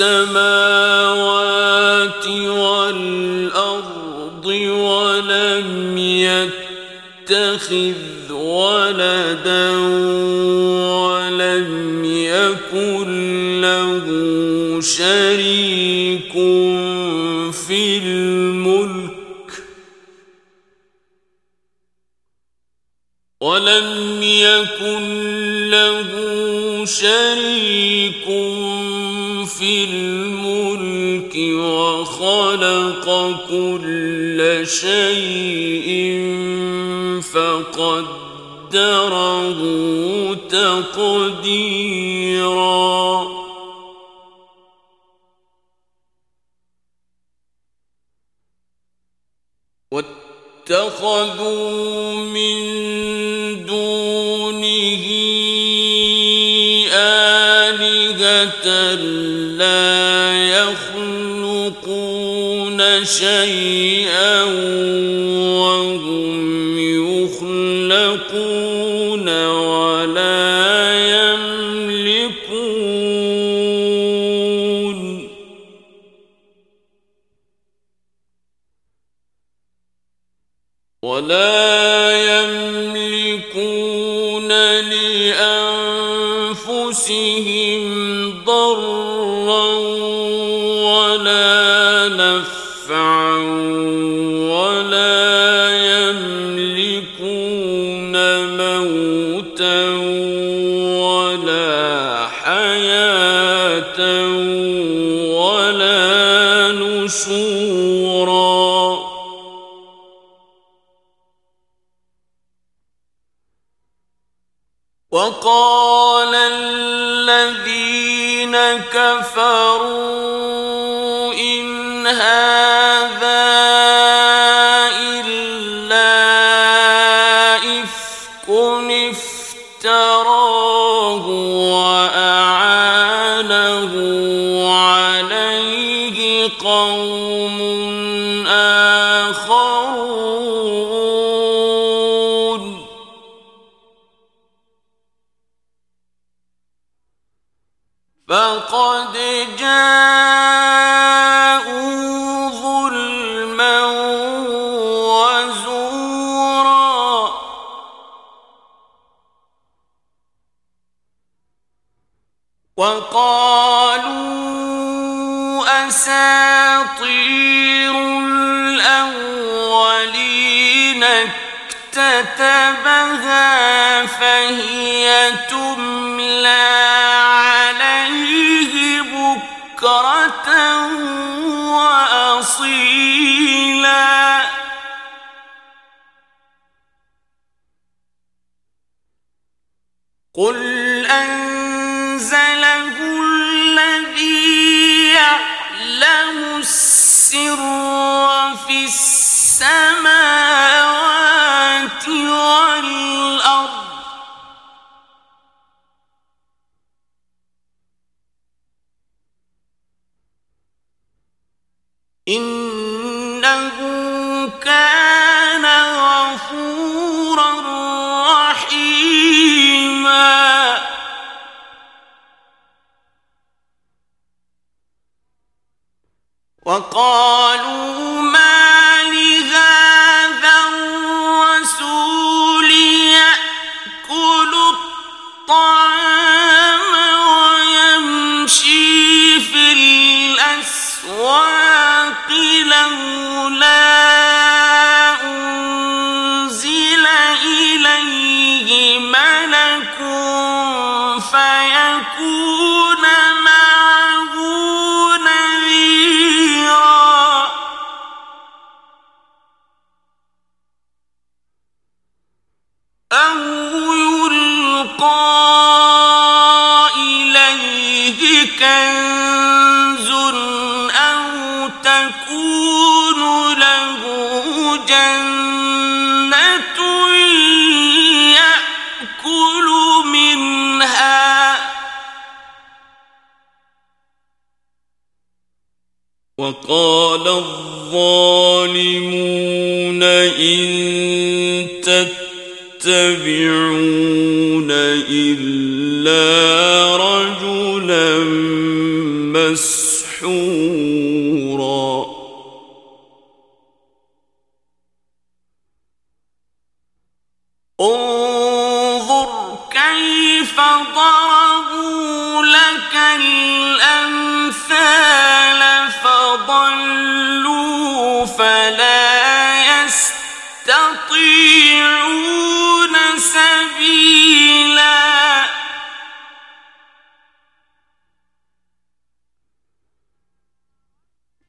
السماوات والأرض ولم يتخذ ولدا ولم يكن له شريك في الملك ولم يكن له شريك في الملك وخلق كل شيء فقدره تقديرا واتخذوا من دونه آلهة لا يخلقون شيئا وهم يخلقون ولا يملكون. ولا يملكون إلا وقالوا أساطير الأولين اكتتبها فهي تملى عليه بكرة وأصيلا. قل السماوات والأرض. إنه كان غفورا رحيما. وقالوا يكون وقال الظالمون إن تتبعون إلا رجلا مسحورا. انظر كيف ضربوا لك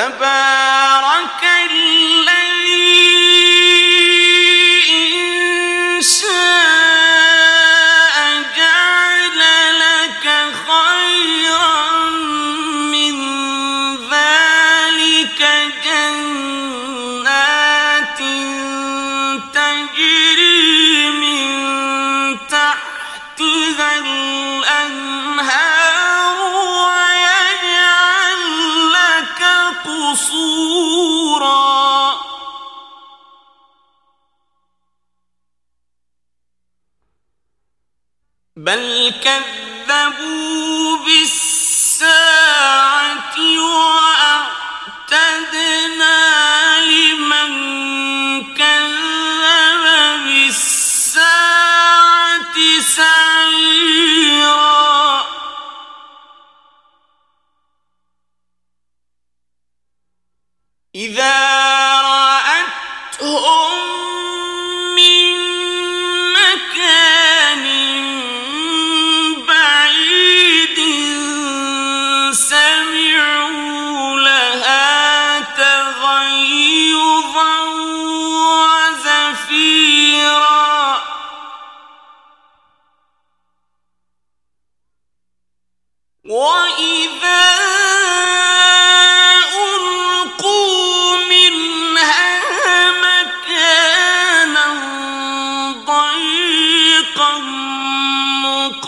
سب منصورا بل كذب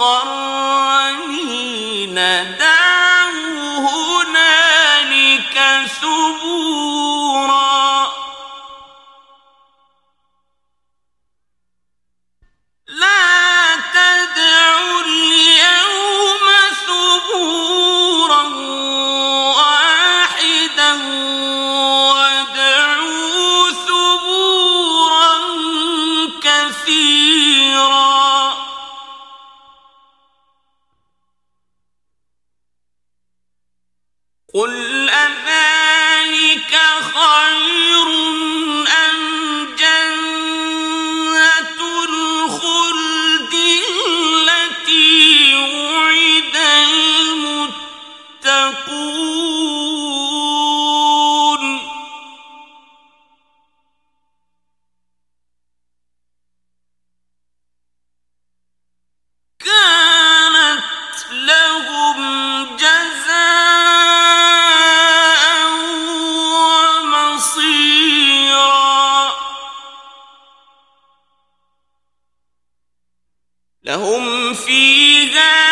آخر قل لهم فيها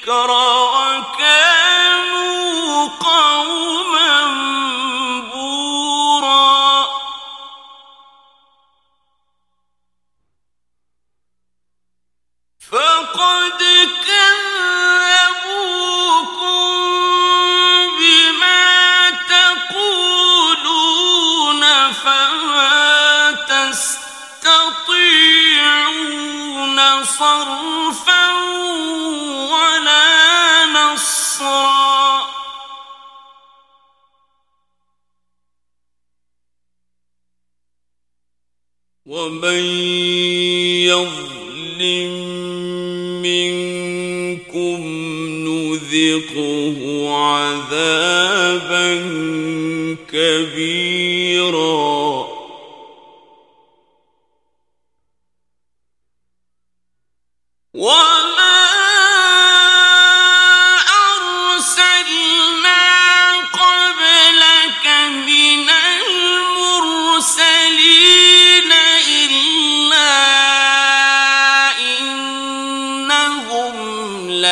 الذكر وكانوا قوما بورا فقد كذبوكم بما تقولون تستطيعون صرفا ومن يظلم منكم نذقه عذابا كبيرا.